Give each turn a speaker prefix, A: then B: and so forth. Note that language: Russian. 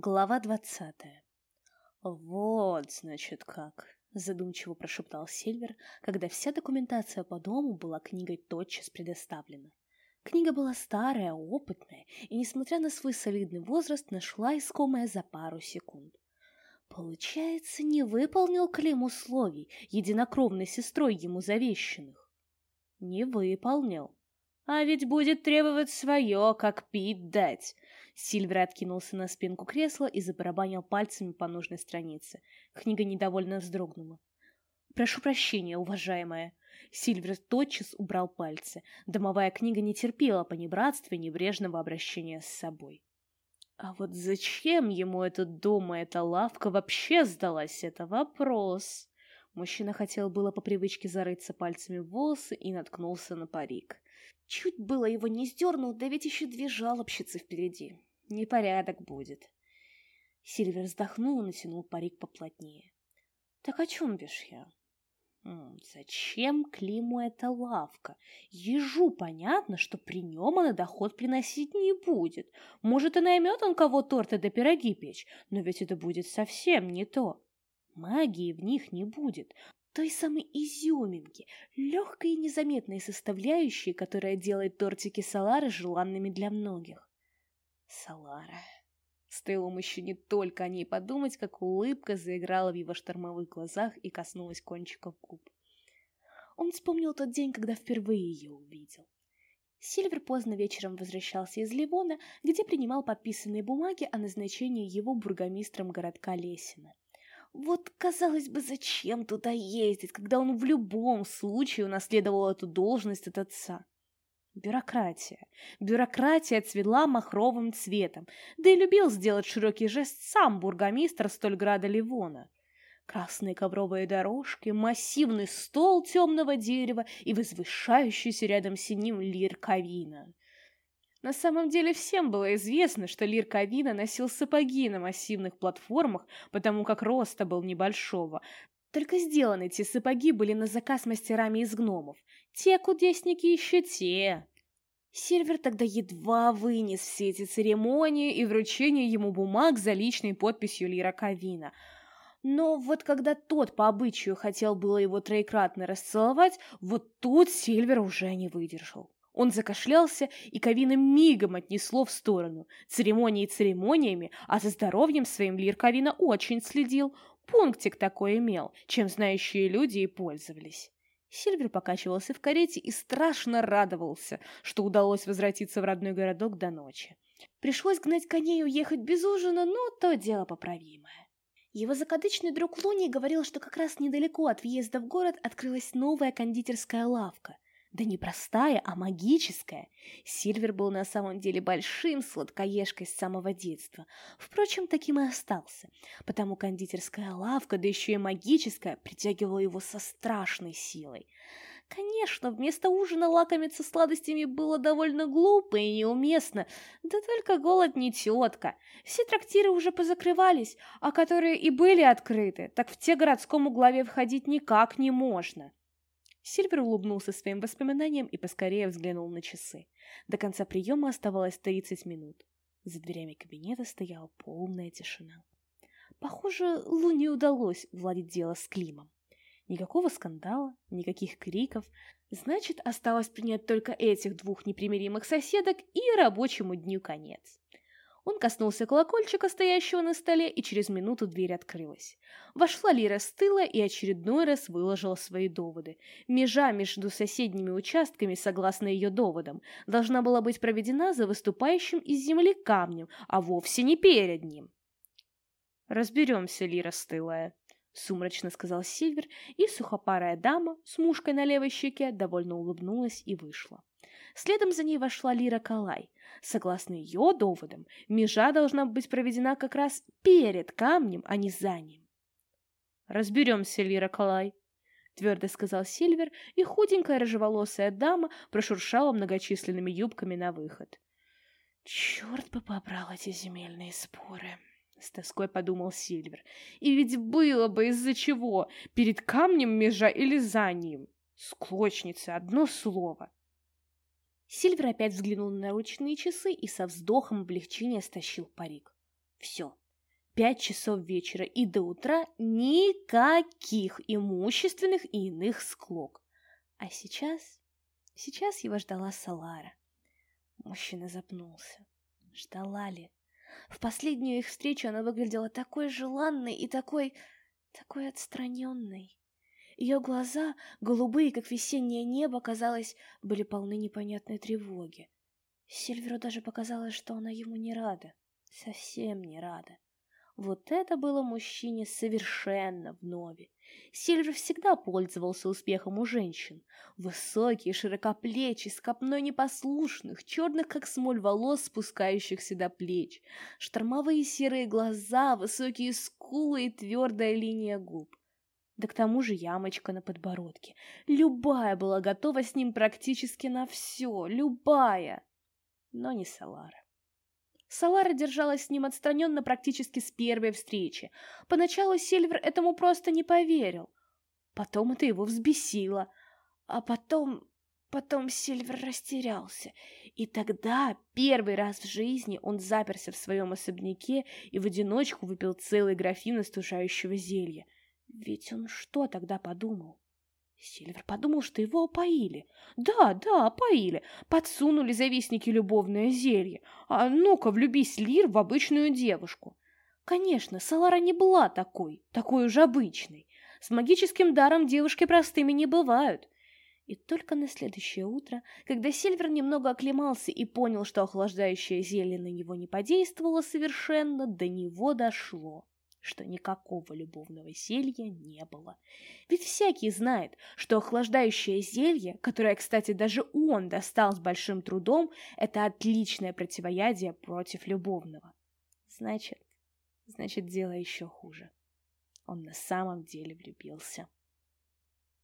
A: Глава двадцатая. «Вот, значит, как», — задумчиво прошептал Сильвер, когда вся документация по дому была книгой тотчас предоставлена. Книга была старая, опытная, и, несмотря на свой солидный возраст, нашла искомое за пару секунд. Получается, не выполнил Клим условий, единокровной сестрой ему завещанных. Не выполнил. А ведь будет требовать свое, как пить дать. Сильвер откинулся на спинку кресла и забарабанил пальцами по нужной странице. Книга недовольно вздрогнула. «Прошу прощения, уважаемая». Сильвер тотчас убрал пальцы. Домовая книга не терпела понебратства и небрежного обращения с собой. А вот зачем ему этот дом и эта лавка вообще сдалась, это вопрос. Мужчина хотел было по привычке зарыться пальцами в волосы и наткнулся на парик. Чуть было его не сдернул, да ведь еще две жалобщицы впереди. Непорядок будет. Сильвер вздохнул и натянул парик поплотнее. Так о чем бишь я? Зачем Климу эта лавка? Ежу понятно, что при нем она доход приносить не будет. Может, и наймет он кого торты да пироги печь, но ведь это будет совсем не то. Магии в них не будет, той самой изюминки, легкой и незаметной составляющей, которая делает тортики Салары желанными для многих. Салара. Стоило мужчине только о ней подумать, как улыбка заиграла в его штормовых глазах и коснулась кончиков губ. Он вспомнил тот день, когда впервые ее увидел. Сильвер поздно вечером возвращался из Ливона, где принимал подписанные бумаги о назначении его бургомистром городка Лесина. Вот, казалось бы, зачем туда ездить, когда он в любом случае унаследовал эту должность от отца? Бюрократия. Бюрократия цвела махровым цветом, да и любил сделать широкий жест сам бургомистр Стольграда Ливона. Красные ковровые дорожки, массивный стол темного дерева и возвышающийся рядом с ним лир кавина. На самом деле всем было известно, что Лир Кавина носил сапоги на массивных платформах, потому как роста был небольшого. Только сделаны эти сапоги были на заказ мастерами из гномов. Те кудесники еще те. Сильвер тогда едва вынес все эти церемонии и вручение ему бумаг за личной подписью Лира Кавина. Но вот когда тот по обычаю хотел было его троекратно расцеловать, вот тут Сильвер уже не выдержал. Он закашлялся, и Кавина мигом отнесло в сторону. Церемонии церемониями, а за здоровьем своим Лир Кавина очень следил. Пунктик такой имел, чем знающие люди и пользовались. Сильвер покачивался в карете и страшно радовался, что удалось возвратиться в родной городок до ночи. Пришлось гнать коней и уехать без ужина, но то дело поправимое. Его закадычный друг Луни говорил, что как раз недалеко от въезда в город открылась новая кондитерская лавка – да не простая, а магическая. Сильвер был на самом деле большим сладкоежкой с самого детства. Впрочем, таким и остался, потому кондитерская лавка, да еще и магическая, притягивала его со страшной силой. Конечно, вместо ужина лакомиться сладостями было довольно глупо и неуместно, да только голод не тетка. Все трактиры уже позакрывались, а которые и были открыты, так в те городскому главе входить никак не можно. Сильвер улыбнулся своим воспоминаниям и поскорее взглянул на часы. До конца приема оставалось 30 минут. За дверями кабинета стояла полная тишина. Похоже, Луне удалось владеть дело с Климом. Никакого скандала, никаких криков. Значит, осталось принять только этих двух непримиримых соседок и рабочему дню конец. Он коснулся колокольчика, стоящего на столе, и через минуту дверь открылась. Вошла Лира с тыла и очередной раз выложила свои доводы. Межа между соседними участками, согласно ее доводам, должна была быть проведена за выступающим из земли камнем, а вовсе не перед ним. «Разберемся, Лира стылая», — сумрачно сказал Сильвер, и сухопарая дама с мушкой на левой щеке довольно улыбнулась и вышла. Следом за ней вошла Лира Калай. Согласно ее доводам, межа должна быть проведена как раз перед камнем, а не за ним. «Разберемся, Лира Калай», — твердо сказал Сильвер, и худенькая рыжеволосая дама прошуршала многочисленными юбками на выход. «Черт бы побрал эти земельные споры!» — с тоской подумал Сильвер. «И ведь было бы из-за чего, перед камнем межа или за ним. Склочница, одно слово». Сильвер опять взглянул на наручные часы и со вздохом облегчения стащил парик. Все, Пять часов вечера и до утра никаких имущественных и иных склок. А сейчас... Сейчас его ждала Салара. Мужчина запнулся. Ждала ли? В последнюю их встречу она выглядела такой желанной и такой... такой отстраненной. Ее глаза, голубые, как весеннее небо, казалось, были полны непонятной тревоги. Сильверу даже показалось, что она ему не рада. Совсем не рада. Вот это было мужчине совершенно вновь. Сильвер всегда пользовался успехом у женщин. Высокий, широкоплечий, с копной непослушных, черных, как смоль, волос, спускающихся до плеч. Штормовые серые глаза, высокие скулы и твердая линия губ. Да к тому же ямочка на подбородке. Любая была готова с ним практически на все, любая. Но не Салара. Салара держалась с ним отстраненно практически с первой встречи. Поначалу Сильвер этому просто не поверил. Потом это его взбесило. А потом... Потом Сильвер растерялся. И тогда, первый раз в жизни, он заперся в своем особняке и в одиночку выпил целый графин остужающего зелья. Ведь он что тогда подумал? Сильвер подумал, что его опоили. Да, да, опоили. Подсунули завистники любовное зелье. А ну-ка, влюбись, Лир, в обычную девушку. Конечно, Салара не была такой, такой уж обычной. С магическим даром девушки простыми не бывают. И только на следующее утро, когда Сильвер немного оклемался и понял, что охлаждающее зелье на него не подействовало совершенно, до него дошло что никакого любовного зелья не было. Ведь всякий знает, что охлаждающее зелье, которое, кстати, даже он достал с большим трудом, это отличное противоядие против любовного. Значит, значит, дело еще хуже. Он на самом деле влюбился.